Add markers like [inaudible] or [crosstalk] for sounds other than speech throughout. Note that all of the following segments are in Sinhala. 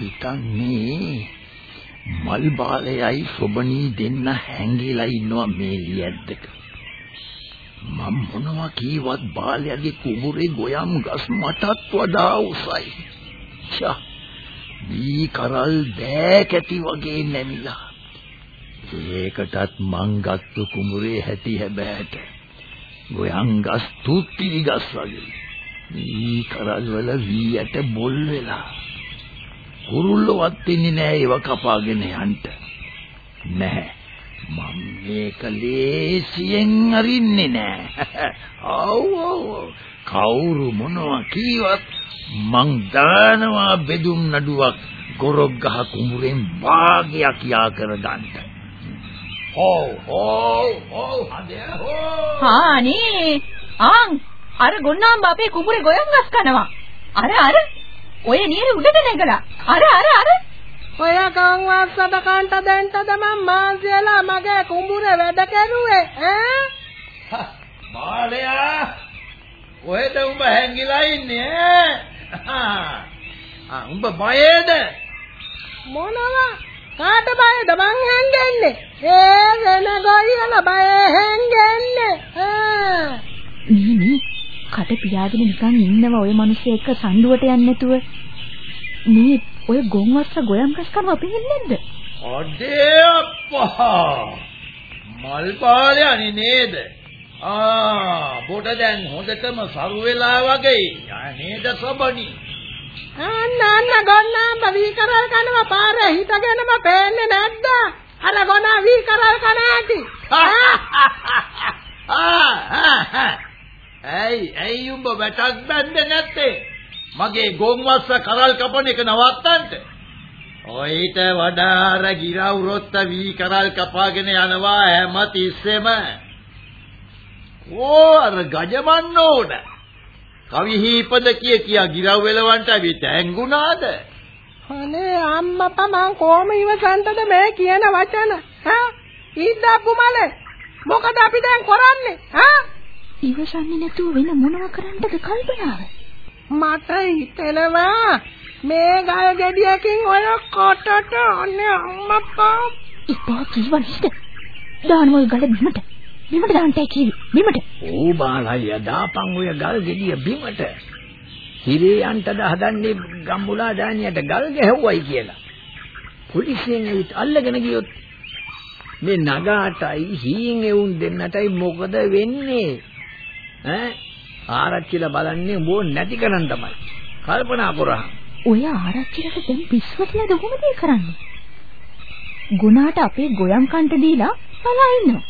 සෝමරත්න මල් බාලයයි සොබණී දෙන්න හැංගිලා ඉන්නවා මේ ලියද්දක. මම මොනවා කීවත් බාලයාගේ කුඹුරේ ගොයම් ගස් මටත් වඩා උසයි. ෂා. මේ කරල් දෑකැටි වගේ නැමිලා. ඒකටත් මං ගත්තු කුඹුරේ හැටි හැබෑට. ගොයම් ගස් තුත්තිරි ගස් වගේ. මේ කරල් වල වී ඇට බොල් වෙලා. කුරුල්ලවත් ඉන්නේ නෑ ඒව කපාගෙන යන්න. නැහැ. මම මේක ලේසියෙන් අරින්නේ නෑ. ආව් ආව් කවුරු මොනවා කීවත් මං දානවා බෙදුම් නඩුවක් ගොරොක් ගහ කුඹුරෙන් භාගයක් යා කර ගන්නට. හෝ හෝ හෝ හදේ හෝ හානේ ආන් අර ගොන්නාම්බ අපේ කුඹුරේ ගොයම් ගස් කනවා. අර අර ඔය නියර උඩට නැගලා. අර අර අර. ඔය කවුවත් සදකන්ට දැන්ටද මම මාසියලා මගේ කුඹුරේ වැඩ කරුවේ ඈ? බාලයා කොහෙද උඹ හැංගිලා ඉන්නේ ආ උඹ බයේද මොනවා කාට බයද මං හැංගෙන්නේ ඒ වෙන ගොයියල බය හැංගෙන්නේ ආ කට පියාගෙන නිකන් ඉන්නව ඔය මිනිස්සු එක්ක සම්ඩුවට යන්නේ නැතුව. මේ ඔය ගොන්වස්ස ගොයම් ගස් කනවා පේන්නේ නැද්ද? අඩේ අප්පා. මල් පාලයනේ නේද? ආ බොට දැන් හොඳටම සරු වෙලා වගේ. නේද සබනි? අන්න අන්න ගොන්නාම්බ වී කරල් කනවා පාරේ හිටගෙනම පේන්නේ නැද්ද? අර ගොනා වී කරල් කන ඇති. ආ ආ ඇයි ඇයි උඹ වැටක් බැන්දේ නැත්තේ? මගේ ගොම්වස්ස කරල් කපන එක නවත්තන්න. ඔයිට වඩා අර ගිරව් රොත්ත වී කරල් කපාගෙන යනවා හැම තිස්සෙම. ඕ අර ගජමන්න ඕන. කවි හීපද කිය කියා ගිරව් වෙලවන්ට ඇවිත් ඇංගුණාද? අනේ අම්මපා මං කොහොම ඉවසන්ටද මේ කියන වචන? හා? ඉද්දප්පු මලේ. මොකද අපි දැන් කරන්නේ? හා? ඉවසන්නේ නැතුව වෙන මොනව කරන්නද කල්පනාව? මට හිතෙනවා. මේ ගල් ගෙඩියකින් ඔය කොටට ඔන්නේ අම්මපා. ඉපා කිව්වනිට දාන ඔය ගල බිමට. බිමට දාන්නයි කිව්වේ බිමට. ඕ බාලයි දාපන් ඔය ගල් ගෙඩිය බිමට. හිරේ යන්ටද හදන්නේ ගම්බුලා දානියට ගල් ගැහුවයි කියලා. පොලිසියෙන් ඇවිත් අල්ලගෙන ගියොත් මේ නගාටයි හීන් එවුන් දෙන්නටයි මොකද වෙන්නේ ඈ ආරච්චිලා බලන්නේ උඹ නැති කරන් තමයි. කල්පනා කරා. ඔය ආරච්චිලට දැන් පිස්සුවටද කොහොමද කරන්නේ? ගුණාට අපේ ගොයම් කන්ට දීලා බලා ඉන්නවා.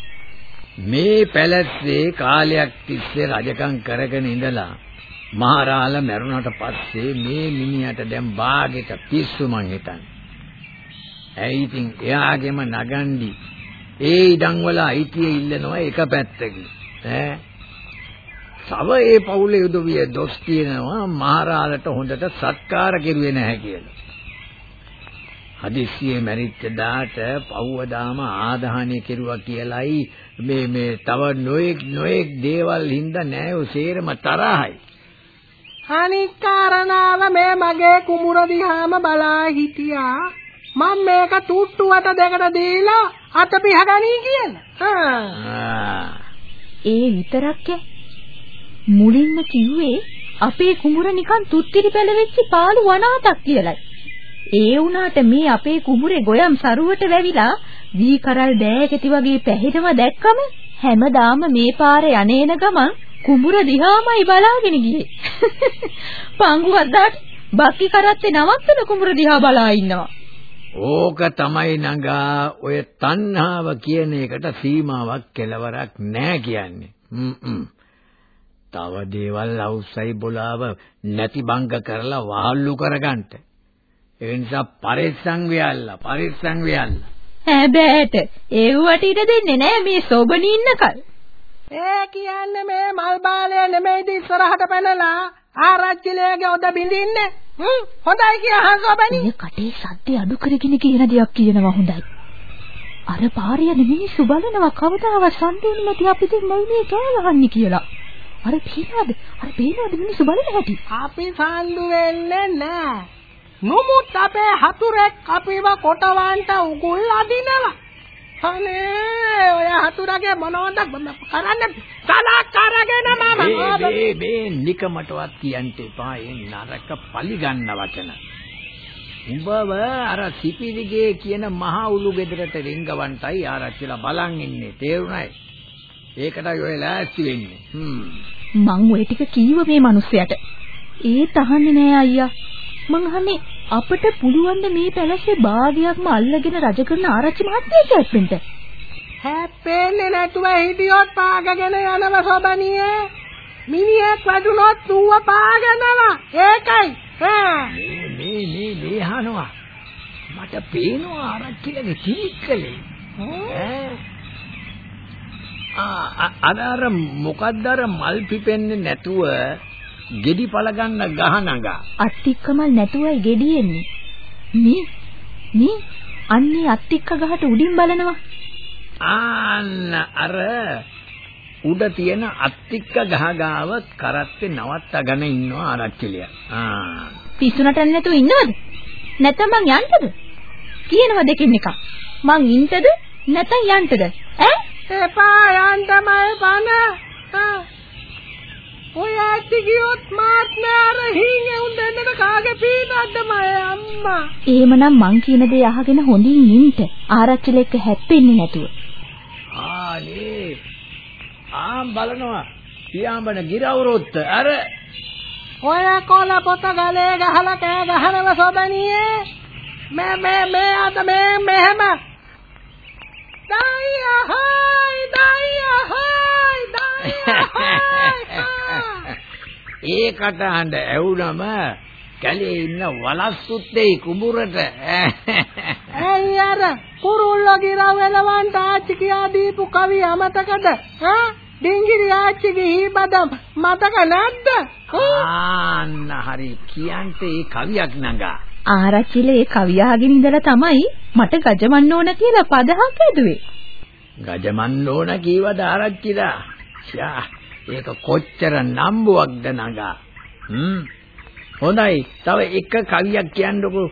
මේ පැලැස්සේ කාලයක් තිස්සේ රජකම් කරගෙන ඉඳලා මහරාල මැරුණාට පස්සේ මේ මිනිහට දැන් බාගෙට පිස්සු මං හිතන්නේ. ඇයි ඉතින් එයාගෙම නගන්දි ඒ ඉඩම් වල අයිතිය ඉල්ලනවා එක පැත්තකින්. ඈ තව ඒ පවුලේ උදවිය දොස් කියනවා මහරාලට හොඳට සත්කාර කෙරුවේ නැහැ කියලා. හදිස්සියේ මැරිච්ච දාට පව්වදාම ආදාහනය කෙරුවා කියලයි මේ මේ තව නොඑක් නොඑක් දේවල් හින්දා නෑයෝ සේරම තරහයි. අනික් කාරණාව මේ මගේ කුඹුර දිහාම බලා හිටියා. මම මේක තුට්ටුවට දෙකට දීලා අත පිහගනී කියලා. ඒ විතරක් මුලින්ම කිව්වේ අපේ කුඹුර නිකන් තුත්තිරි පැලවෙච්ච පාළු වනාතක් කියලයි. ඒ වුණාට මේ අපේ කුඹුරේ ගොයම් සරුවට වැවිලා වී කරල් දෑකැටි වගේ පැහෙනව දැක්කම හැමදාම මේ පාරේ යන්නේන ගමන් කුඹුර දිහාමයි බලාගෙන ගියේ. [laughs] පංගුවක් දාට බක්කි කරත්තේ නවත්තන කුඹුර දිහා බලා ඉන්නවා. ඕක තමයි නගා ඔය තණ්හාව කියන එකට සීමාවක් කෙලවරක් නැහැ කියන්නේ. හ්ම් තව දේවල් අවුස්සයි බොලාව නැති බංග කරලා වහල්ලු කරගන්න. ඒ නිසා පරිස්සම් වෙයල්ලා පරිස්සම් වෙයල්ලා. හැබෑට ඒවට ඉඩ දෙන්නේ නැහැ මේ සෝබනී ඉන්නකල්. ඒ කියන්නේ මේ මල් බාලය නෙමෙයිද ඉස්සරහට පැනලා ආරච්චිලේගේ ඔද බින්දින්නේ. හ්ම් හොඳයි කියහන් සෝබනී. මේ කටේ සද්ද අඩු කරගෙන කියන දෙයක් කියනවා හොඳයි. අර පාරිය මිනිස්සු බලනවා කවදාවත් සම්පූර්ණ නැති අපි දෙන්නයි මේ කෑ ගහන්නේ කියලා. අර පේනවද? අර පේනවද මිනිස්සු බලන හැටි? අපි සාන්දු වෙන්නේ නැහැ. නොමුත් අපේ හතුරෙක් අපිව කොටවන්ට උගුල් අදිනවා. අනේ ඔය හතුරගේ මොනවද කරන්නේ? සලක් අරගෙන මම මේ මේ නිකමටවත් කියන්න එපා ඒ නරක පලි ගන්න වචන. උඹව අර සිපිරිගේ කියන මහා උළු ගෙදරට රිංගවන්ටයි ආරච්චිලා බලන් ඉන්නේ තේරුණයි. ඒකටයි ඔය ලෑස්ති වෙන්නේ. හ්ම්. මං ඔය ටික කීව මේ මිනිස්සයාට. ඒ තහන්නේ නෑ අයියා. මං අහන්නේ අපිට පුළුවන් මේ පැලසේ භාගයක්ම අල්ලගෙන රජ කරන ආරච්චි මහත්තයෙක් ඇත්තෙන්ට. හැප්පෙන්නේ නැතුව හිටියොත් පාගගෙන යනව සොබනියේ. මිනිහෙක් වදුනොත් ඌව පාගනවා. ඒකයි. මේ මේ මේ අහනවා. මට පේනවා ආරච්චිලගේ තිරික්කලේ. ඈ අර අර මොකද්ද අර මල් පිපෙන්නේ නැතුව ගෙඩි පල ගන්න ගහනගා අත්තික්කමල් නැතුවයි ගෙඩියෙන්නේ මේ මේ අන්නේ අත්තික්ක ගහට උඩින් බලනවා. ආන්න අර උඩ තියෙන අත්තික්ක ගහ ගාව කරත්තේ නවත්තගෙන ඉන්නවා ආරච්චිලිය. ආ. පිස්සුනට නැතුව ඉන්නවද? නැත්නම් මං යන්නද? කියනවා දෙකින් එකක්? මං ඉන්නද? නැත්නම් යන්නද? ඈ එපා යන්නමයි බන. ඔය ඇටි ගියොත් මාත් නෑර හීනේ උන් දෙන්නට කාගේ පීනක්ද මය අම්මා. එහෙමනම් මං කියන දේ අහගෙන හොඳින් ඉන්න. ආරච්චිල එක්ක හැප්පෙන්නේ නැතුව. ආනේ. ආම් බලනවා. පියාඹන ගිරවුරුත් අර ඔය කොල පොත ගලේ ගහලා කෑ ගහනව සොබනියේ. මේ මේ මේ අද මේ මෙහෙම [laughs] ඒකට හඳ ඇවුනම කැලේ ඉන්න වලස්සුත්තේ කුඹුරට. [laughs] ඇයි අර කුරුල්ලෝ ගිරවෙලවන්ට ආච්චි කියා දීපු කවි අමතකද? ඈ? ඩිංගිරි ආච්චිගේ හීබදම් මතක නැද්ද? ආන්න හරි කියන්ට ඒ කවියක් නංගා ආරච්චිල ඒ කවිය අහගෙන ඉඳලා තමයි මට ගජමන්න ඕන කියලා පදහක් ඇදුවේ. ගජමන්න ඕන කීවද ආරච්චිලා? ෂා ඒක කොච්චර නම්බුවක්ද නගා. හ්ම්. හොඳයි. තව එක කවියක් කියන්නකෝ.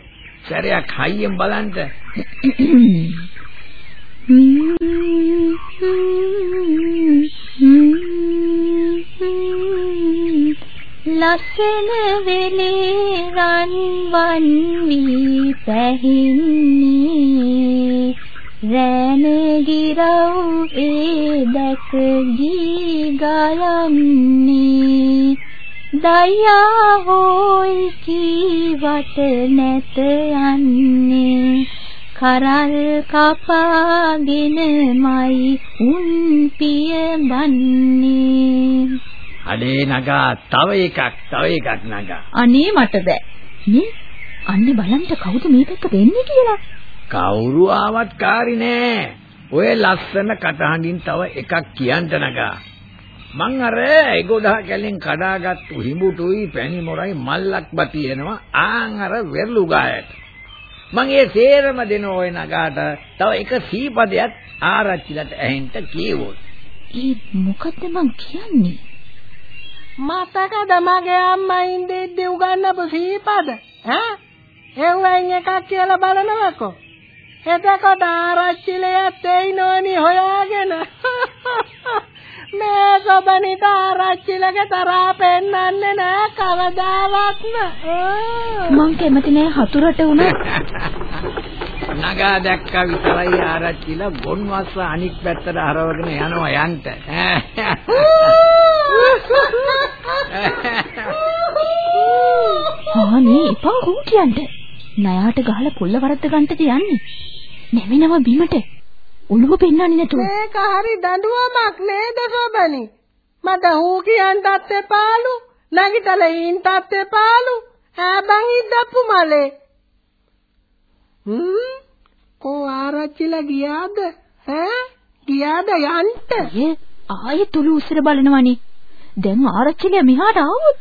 සැරයක් හයියෙන් බලන්න. ලස්සන වෙලේ රන්වන් වී පැහින්නේ. රැන ගිරව් ඒ දැක ගී ගලන්නේ. දයා හොයි කීවට නැත යන්නේ. කරල් කපාගෙනමයි උන් පිය බන්නේ අනේ නගා තව එකක් තව එකක් නගා. අනේ මට බෑ. නේ? අන්නේ බලන්න කවුද මේ පැත්තට එන්නේ කියලා. කවුරු ආවත් කාරි නෑ. ඔය ලස්සන කටහඬින් තව එකක් කියන්න නගා. මං අර ඒගොඩහ කැලෙන් කඩාගත්තු හිඹුටුයි පැණි මොරයි මල්ලක් බතියනවා ආන් අර වෙරළු ගායට. මං ඒ සේරම දෙන ඔය නගාට තව එක සීපදයක් ආරච්චිලට ඇහෙන්න කීවොත්. ඒ මොකද්ද මං කියන්නේ? මතකද මගේ අම්මා ඉඳිද්දි උගන්නපු සීපද? ඈ? එව්වෙන් එකක් කියලා බලනවකෝ. එතකොට ආරච්චිලයත් එයිනෝනි හොයාගෙන. [laughs] මේ සබනිට ආරච්චිලගේ තරහා පෙන්නන්නේ නෑ කවදාවත්ම මං කැමති නෑ හතුරට උනත් නගා දැක්ක විතරයි ආරච්චිලා ගොන්වස්ස අනික් පැත්තට හරවගෙන යනවා යන්ට අනේ එපා හුම් කියන්න. නයාට ගහලා කොල්ල වරද්ද ගන්නද යන්නේ? නැවෙනව බිමට. ඔළුව පෙන්වන්නේ නැතුව. මේක හරි දඬුවමක් නේද සොබනි? මට හූ කියන්ටත් එපාලු, නැගිටලා ඊන්ටත් එපාලු. හැබන් ඉද්දප්පු මලේ. හ්ම් කෝ ආරච්චිලා ගියාද? ඈ ගියාද යන්න? අය ආයෙත් තුළු උස්සර බලනවනේ. දැන් ආරච්චිලා මෙහාට ආවොත්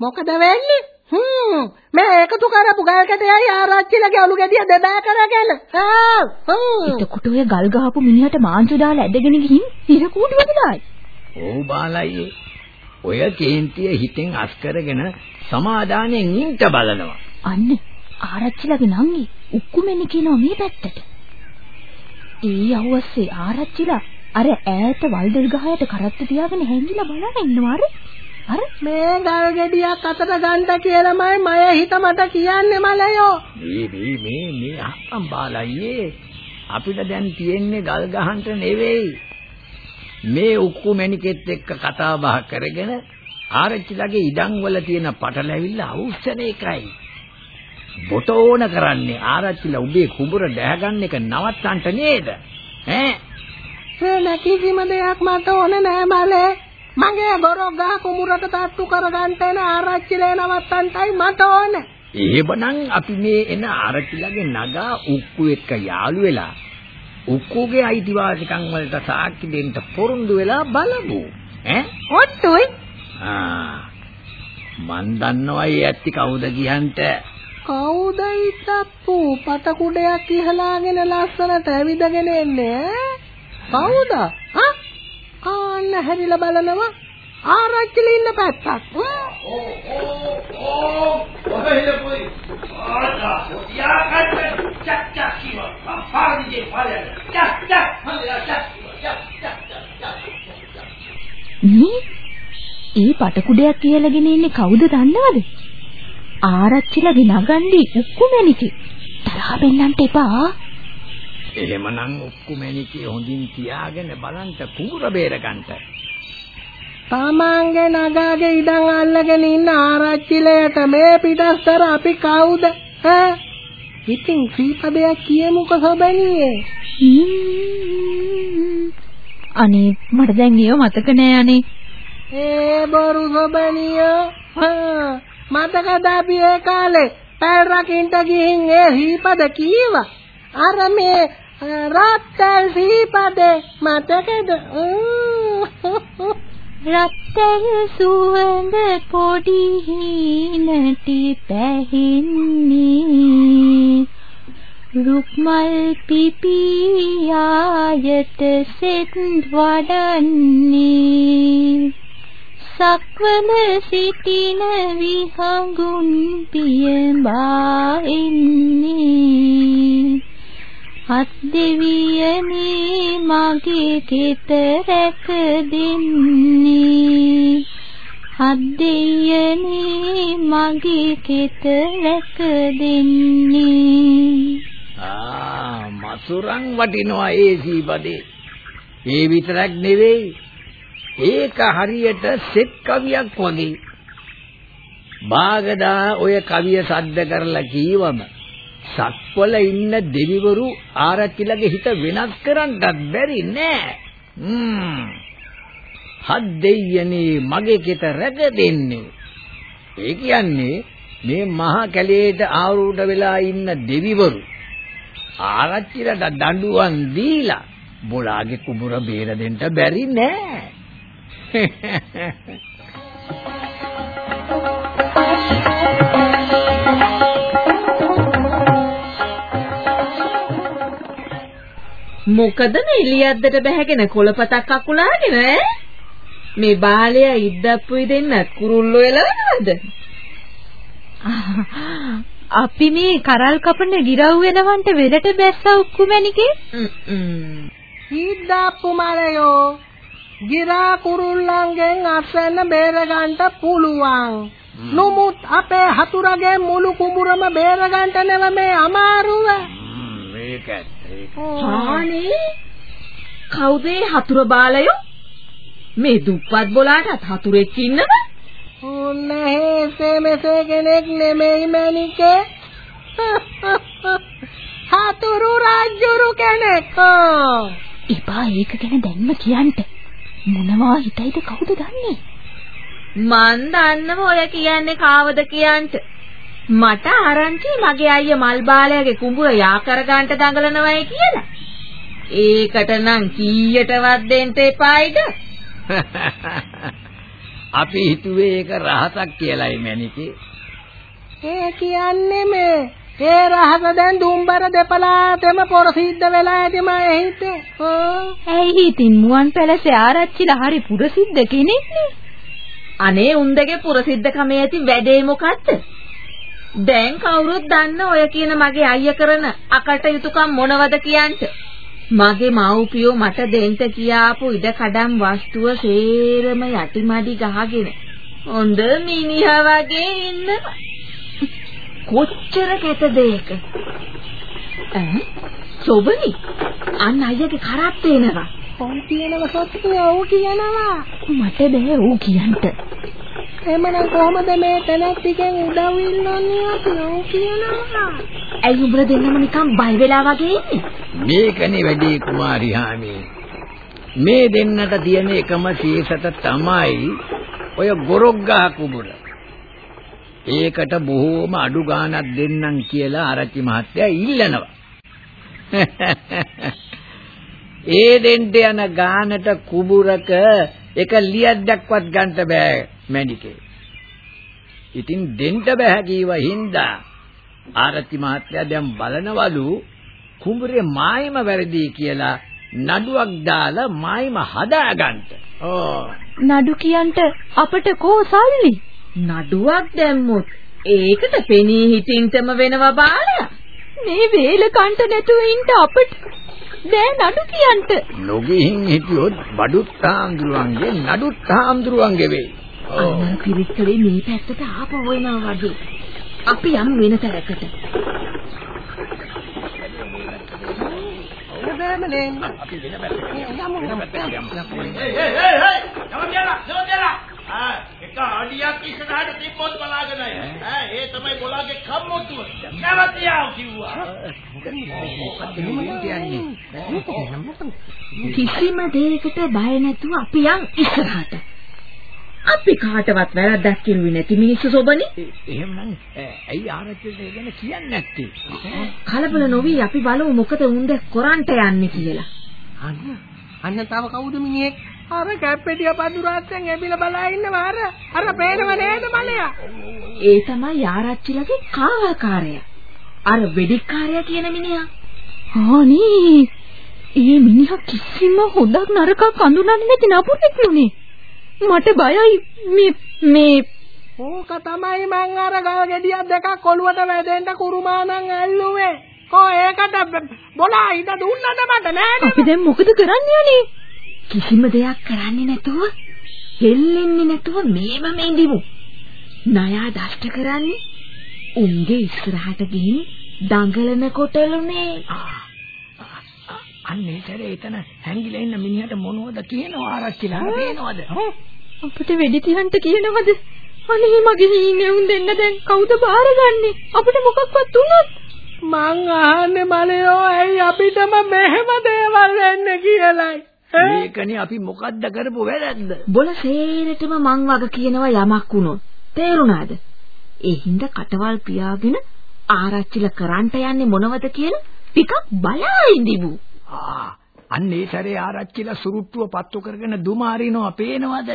මොකද වෙන්නේ? හ්ම් මේ එකතු කරපු ගල් කැටයයි ආරච්චිලගේ අලු ගෙඩිය දෙබෑ කරගෙන. ආ හ්ම් එතකොට ඔය ගල් ගහපු මිනිහට මාංචු දාලා ඇදගෙන ගිහින් ඉර කූඩු වදිනායි. ඕ බාලයි ඔය කේන්තිය හිතෙන් අස් කරගෙන සමාදානෙන් ඉන්න බලනවා. අන්න ආරච්චිලගේ නංගි උක්කුමෙනි කියනවා මේ පැත්තට. ඒ අවුස්සේ ආරච්චිලා අර ඈත වල්දල් ගහයට කරත්ත තියාගෙන හැංගිලා බලන ඉන්නවා අර. අර මේ ගල් ගෙඩියක් අතට ගන්න කියලාමයි මය හිත මට කියන්නේ මලයෝ. මේ මේ මේ මේ අම්බම් බාලයි අපිට දැන් තියෙන්නේ ගල් ගහන්න නෙවෙයි. මේ උක්කු මැණිකෙත් එක්ක කතා බහ කරගෙන ආරච්චිලගේ ඉඩම් වල තියෙන පටලැවිල්ල අවුස්සන එකයි. බොට ඕන කරන්නේ ආරච්චිලා උඹේ කුඹුර දැහගන්න එක නවත්තන්න නේද? ඈ වෙන කිසිම දෙයක් මට ඕනේ නෑ මලේ. මගේ ගොරොක් ගහ කුඹුරට තට්ටු කරගන්න එන ආරච්චිලේ නවත්තන්නයි මට ඕනේ. එහෙමනම් අපි මේ එන ආරච්චිලගේ නගා උක්කු එක්ක යාළු වෙලා උක්කුගේ අයිතිවාසිකම් වලට සාක්ෂි දෙන්න පොරොන්දු වෙලා බලමු. ඈ ඔට්ටුයි. ආ මන් දන්නවා ඒ ඇත්ති කවුද කියන්ට. කවුද ඉතප්පු පට කුඩයක් ඉහලාගෙන ලස්සනට ඇවිදගෙන එන්නේ කවුද ආ ආන්න හැරිලා බලනවා ආරච්චිල ඉන්න පැත්තක් මේ ඒ පටකුඩයක් කියලාගෙන ඉන්නේ කවුද දන්නවද? ආරච්චිලගේ නගන්ඩි උක්කුමැණිකේ. තරහ වෙන්නන්ට එපා. එහෙමනම් උක්කු මැණිකේ හොඳින් තියාගෙන බලන්න කුඹුර බේරගන්න. තමන්ගේ නගාගේ ඉඩම් අල්ලගෙන ඉන්න ආරච්චිලයට මේ පිටස්තර අපි කවුද? ඈ? ඉතින් ශ්‍රීපදයක් කියමුකෝ සොබණියේ අනේ මට දැන් ඒව මතක නෑ අනේ. ඒ බොරු සොබණියෝ හා මතකද අපි ඒ කාලේ පැල් රකින්න ගිහින් ඒ ශ්‍රීපද කීවා? අර මේ රත්තල් ශ්‍රීපදේ මතකද? රත්තල් සුවඳ පොඩි හිනටි පැහින්නේ. රුක්මල් පිපියායත සෙත් වඩන්නේ. සක්වල සිටින විහඟුන් පියඹා ඉන්නේ හත් දෙවියනේ මගේ කෙත රැක දෙන්නේ හත් දෙවියනේ මගේ කෙත රැක දෙන්නේ ආ මසුරන් වටිනවා ඒ සීපදේ. ඒ විතරක් නෙවෙයි. ඒක හරියට සෙත් කවියක් වගේ. බාගදා ඔය කවිය සද්ද කරලා කීවම සක්වල ඉන්න දෙවිවරු ආරච්චිලගේ හිත වෙනස් කරන්නත් බැරි නෑ. හ්ම්. හත් දෙයියනේ මගේ කෙත රැක දෙන්නේ. ඒ කියන්නේ මේ මහා කැලේට ආරූඪ වෙලා ඉන්න දෙවිවරු ආරච්චිලට දඬුවම් දීලා බොලාගේ කුඹුර බේර දෙන්න බැරි නෑ. [laughs] මොකද මේ එළියද්දට බැහැගෙන කොළපතක් අකුලාගෙන ඈ? මේ බාලයා ඉද්දප්පුයි දෙන්නත් කුරුල්ලෝ එලවනවද [laughs] අපි මේ කරල් කපන ගිරව් වෙනවන්ට වෙලට බැස්සා උක්කුමැණිකේ හිද්දාප්පු මලයෝ ගිරා කුරුල්ලන්ගෙන් අසන්න බේරගන්න පුළුවන්. නමුත් අපේ හතුරගේ මුළු කුඹුරම බේරගන්න නෙව මේ අමාරුව. මේක හානේ කවුද හතුර බාලයෝ මේ දුප්පත් බොලාටත් හතුරෙක් ඉන්නද ඔන්න හේසේ මෙසේ කෙනෙක් නෙමෙයි මැනිකේ හතුරු රාජ්‍යරු කෙනෙක්. එපා ඒක ගැන දැන්ම කියන්න. මොනවා හිතයිද කවුද දන්නේ? මන් දන්නව ඔය කියන්නේ කාවද කියන්ට. මට ආරංචි මගේ අයියා මල් බාලයාගේ කුඹුර යා කරගන්න දඟලනවයි කියලා. ඒකට නම් කීයටවත් දෙන්න එපායිද? [laughs] අපි හිතුවේ ඒක රහසක් කියලායි මැනිකේ. ඒ කියන්නේ මේ ඒ රහස දැන් දුම්බර දෙපලාතෙම පොරසිද්ධ වෙලා ඇති මම හිතේ. ඇයි ඉතින් මුවන් පැලසේ ආරච්චිලා හරි පුරසිද්ධ කෙනෙක්නේ. අනේ උන්දගේ පුරසිද්ධකමේ ඇති වැඩේ මොකද්ද? දැන් කවුරුත් දන්න ඔය කියන මගේ අයියා කරන අකටයුතුකම් මොනවද කියන්ට. මගේ මව්පියෝ මට දෙන්න කියාපු ඉඩ කඩම් වස්තුව සේරම යටිමඩි ගහගෙන හොඳ මිනිහා වගේ ඉන්නවා. කොච්චර කැතද ඒක? ඈ සොබනි අන්න අයියාගේ කරත් එනවා. කොන් කියනව සත්‍ය ඔව් කියනවා. මට බෑ ඌ කියන්ට. එමනම් කොහමද මේ තැනැත්තිගෙන් උදව් ඉල්ලන්නේ අපි ඔව් කියනවා. ඇයි උඹලා දෙන්නම නිකන් බය වෙලා වගේ ඉන්නේ? මේකනේ වැඩි කුමාරි හාමි. මේ දෙන්නට තියෙන එකම ශේෂත තමයි ඔය ගොරොක්ගහ කුඹුර. ඒකට බොහෝම අඩු ගාණක් දෙන්නම් කියලා ආරච්චි මහත්තයා ඉල්ලනවා. [laughs] ඒ දෙන්න යන ගානට කුඹුරක එක ලියක්වත් ගන්න බෑ මැනිකේ. ඉතින් දෙන්න බෑ කීව හින්දා ආරච්චි මහත්තයා දැන් බලනවලු කුඹුරේ මායිම වැරදි කියලා නඩුවක් දාලා මායිම හදාගන්න. ඕ නඩු කියන්ට අපට කෝ සල්ලි? නඩුවක් දැම්මොත් ඒකට පෙනී හිටින්ටම වෙනවා බාලයා. මේ වේල කන්ට නැතුව ඉන්න අපට බෑ නඩු කියන්ට. නොගිහින් හිටියොත් බඩුත් හාමුදුරුවන්ගේ නඩුත් හාමුදුරුවන්ගේ වෙයි. අන්න පිරික්කලේ මේ පැත්තට ආපහු වෙනවා වගේ. අපි යම් වෙන තැනකට. අපි වෙන පැත්තකට යමු. වෙන පැත්තකට යමු. හේ හේ හේ හේ නවතියලා නවතියලා ආ එක අඩියක් ඉස්සරහට තිබ්බොත් බලාගෙනයි ඈ ඒ තමයි බොලාගේ කම්මුතුව නවතියව කිව්වා කිසිම දෙයකට බය නැතුව අපි යන් ඉස්සරහට. අපි කාටවත් වැරද්දක් කිරුවේ නැති මිනිස්සු සොබනේ. එහෙමනම් ඇයි ආරච්චිට ගැන කියන්නේ නැත්තේ? කලබල නොවි අපි බලමු මොකද උන්ද කොරන්ට යන්නේ කියලා. අන්න අන්න තව කවුද මිනිහෙක්? අර කැප්පෙටිය පඳුරාස්සෙන් ඇවිල්ලා බලා ඉන්නවා අර අර පේනව නේද බලයා? ඒ තමයි ආරච්චිලගේ කාවල්කාරයා. අර වෙඩික්කාරයා කියන මිනිහා. අනේ ඒ මිනිහා කිසිම හොඳක් නරකක් අඳුනන්නේ නැති නපුරෙක් නුනේ. මට බයයි මේ මේ ඕක තමයි මං අර ගල් ගෙඩියක් දෙකක් ඔළුවට වැදෙන්න කුරුමානම් ඇල්ලුවේ. කෝ ඒකට බොලා ඉඳ දුන්නද මට නෑනේ. අපි දැන් මොකද කරන්න යන්නේ? කිසිම දෙයක් කරන්නේ නැතුව හෙල්ලෙන්නේ නැතුව මේම මෙඳිමු. ණයා දෂ්ට කරන්නේ උන්ගේ ඉස්සරහට ගිහින් දඟලන කොටලුනේ. අන්න ඒතරේ එතන හැංගිලා ඉන්න මිනිහට මොනවද කියනවා ආරච්චිලා පේනවද? අපිට වෙඩි තියන්න කියනවද? අනේ මගේ හීනේ උන් දෙන්න දැන් කවුද බාරගන්නේ? අපිට මොකක්වත් වුණොත් මං අහන්නේ මලයෝ ඇයි අපිටම මෙහෙම දේවල් වෙන්නේ කියලායි. මේකනේ අපි මොකද්ද කරපු වැරද්ද? බොල සේරටම මං වග කියනවා යමක් වුණොත්. තේරුණාද? ඒ හින්දා කටවල් පියාගෙන ආරච්චිලා කරන්ට යන්නේ මොනවද කියලා ටිකක් බලා ඉඳිමු. ආ අන්න ඒ සැරේ ආරච්චිලා සුරුට්ටුව පත්තු කරගෙන දුම අරිනවා පේනවද?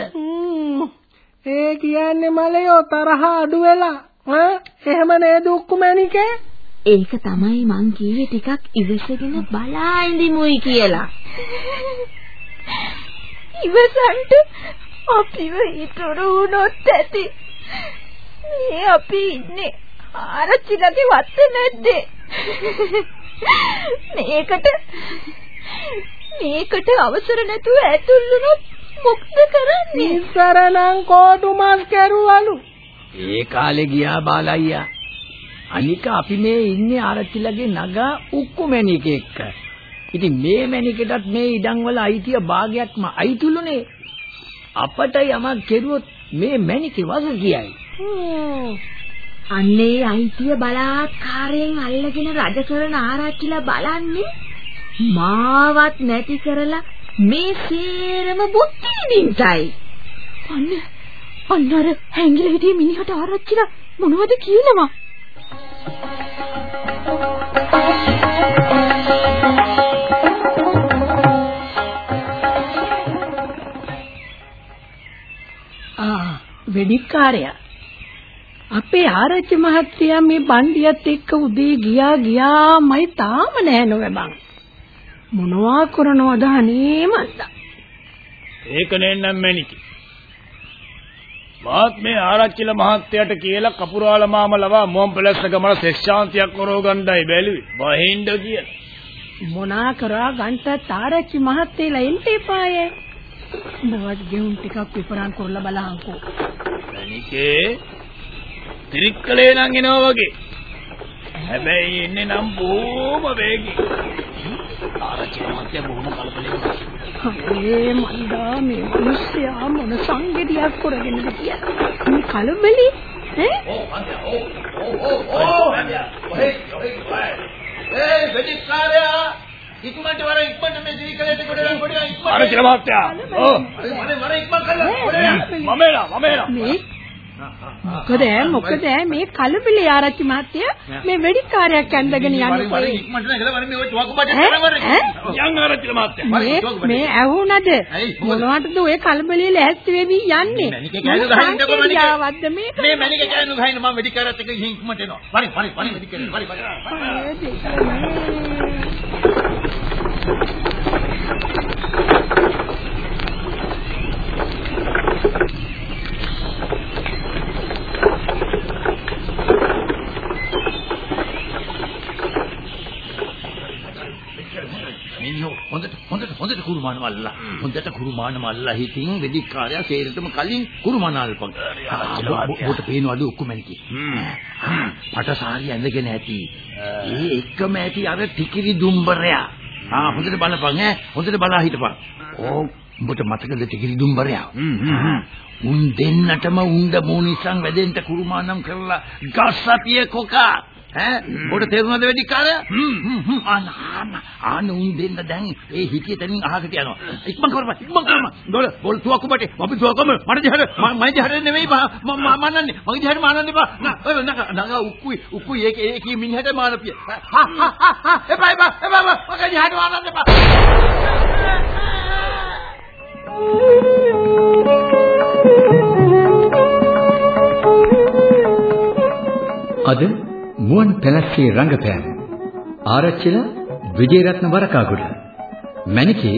ඒ කියන්නේ මලයෝ තරහ අඩු වෙලා. ඈ එහෙම නේද උක්කුමැණිකේ? ඒක තමයි මං කිව්වේ ටිකක් ඉවසගෙන බලා ඉඳිමුයි කියලා. ඉවසන්ට අපිව ඉතුරු වුණොත් ඇති. මේ අපි ඉන්නේ ආරච්චිලගේ වත්තේ නැද්දේ? මේකට මේකට අවසර නැතුව ඇතුල් වුණොත් මොකද කරන්නේ? ඉස්සරනම් කෝටු මස් කැරුවලු. ඒ කාලේ ගියා බාලයියා. අනික අපි මේ ඉන්නේ ආරච්චිලගේ නගා උක්කු මැණික එක්ක. ඉතින් මේ මැණිකටත් මේ ඉඩම් වල අයිතිය භාගයක්ම අයිතුළුනේ. අපට යමක් කෙරුවොත් මේ මැණිකේ වග කියයි. අන්නේ අයිතිය බලාත්කාරයෙන් අල්ලගෙන රජ කරන ආරච්චිලා බලන්නේ මාවත් නැති කරලා මේ සේරම බුද්ධි විඳින්ටයි. අන්න අන්න අර හැංගිලා හිටිය මිනිහට ආරච්චිලා මොනවද කියනවා? ආ වෙඩික්කාරයා අපේ ආරච්චි මහත්තයා මේ බණ්ඩියත් එක්ක උදේ ගියා ගියාමයි තාම නෑ නොවැබන් මොනවා කරනවද අනේ මන්දා ඒක නෙන්නම් මැනිකි. මාත් මේ ආරච්චිල මහත්තයාට කියලා කපුරාල මාම ලවා මොම් පැලස්ස ගමන සෙක්ෂාන්තියක් කරවගන්නයි බැලුවේ. බහින්ද කියලා. මොනා කරා ගන්ට තාරච්චි මහත්තයලා එන්න එපායේ බවත් ගෙවුම් ටිකක් විපරම් කරලා බලහන්කෝ මැනිකේ තිරික්කලේ නම් එනවා වගේ. හැබැයි එන්නේ නම් බොහොම වේගී. ආරච්චි මහත්තයා බොහොම කලබලයි. අනේ මන්දා මේ මිනිස්සයා මොන සංගතියක් කරගෙනද කියලා මේ කලබලි ඈ ඒ වෙදිකාරයා ඉක්මනට වර ඉක්මනට මේ දිවිකලට ගොඩ ගොඩ ඉක්මනට ආරච්චි මහත්තයා. ඔව්. වර වර ඉක්මන කරලා මම එනවා මම මේ මොකද මොකද මේ කලබලේ ආරච්චි මහත්තයා මේ වෙඩික්කාරයක් ඇඳගෙන යන්නේ. වර ඉක්මනට නැගලා වර මේ ඔය තුවක්කු බඩට කරවර යන් ආරච්චි මහත්තයා. මේ මේ ඇහුණද? මොනවටද ඔය කලබලේ ලෑස්ති වෙවි යන්නේ? මැනිකේ කෑනු ගහන්න එපා මැනිකේ. මේ මැනික කෑනු ගහින්න මම වෙදිකාරයත් එක්ක ඉක්මනට එනවා. වරි වරි වරි වෙදිකාරය වරි වරි මිනිහෝ හොඳට හොඳට හොඳට කුරුමාන මල්ලා හොඳට කුරුමාන මල්ලා හිතින් වෙදිකාරයා සේරටම කලින් කුරුමාන අල්පන් බොට පේනවද ඔක්කොම ඇනිකි පටසාරි ඇඳගෙන ඇති. ඒ එක්කම ඇති අර ටිකිරි දුම්බරයා ආ හොඳට බලපන් ඈ. හොඳට බලා හිටපන්. ඕ උඹට මතකද ටිකිරි දුම්බරයා උන් දෙන්නටම උණ්ඩ මූනිසං වැදෙන්න කුරුමානම් කරලා ගස්සතිය කොකා ඈ? පොඩ තේරුණාද වෙඩි කාලය හ්ම් ආන ආන උන් දෙන්න දැන් ඒ හිතිය තනින් අහකට යනවා. ඉක්මන් කරපන් ඉක්මන් කරපන්. දොල බෝල් තුවක්කු බටේ. අපි තුවක්කම මට දිහාට මම දිහාට නෙවෙයි මම මන්නන්නේ. මගේ දිහාට මානන්න එපා. නා ඔය නග නග උක්කුයි උක්කුයි. ඒක ඒකී මිනිහට මානපිය. හා හා හා එපා එපා එපා මගේ දිහාට මානන්න එපා. අද මුවන් පැලස්සේ රංගපෑම්. ආරච්චිලා විජේරත්න වරකාගොඩ මණිකේ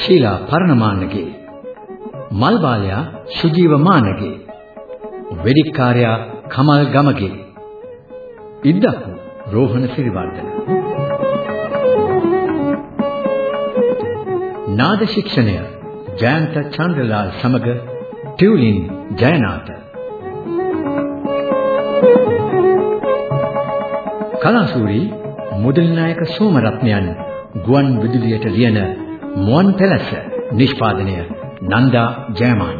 ශීලා පරණමාන්නගේ. මල්බාලයා සුජීව මානගේ වෙදිකාර්යා කමල් ගමගේ. ඉද්දකු රෝහණ සිරිවර්ධන. නාද ශික්ෂණය ජයන්ත චන්ද්‍රලාල් සමග ටියුලින් ජයනාථ. කලාසූරි මුදල්නායක සෝමරත්නයන් ගුවන් විදුලියට ලියන මුවන් පැලස නිෂ්පාදනය නන්දා ජයමාන්.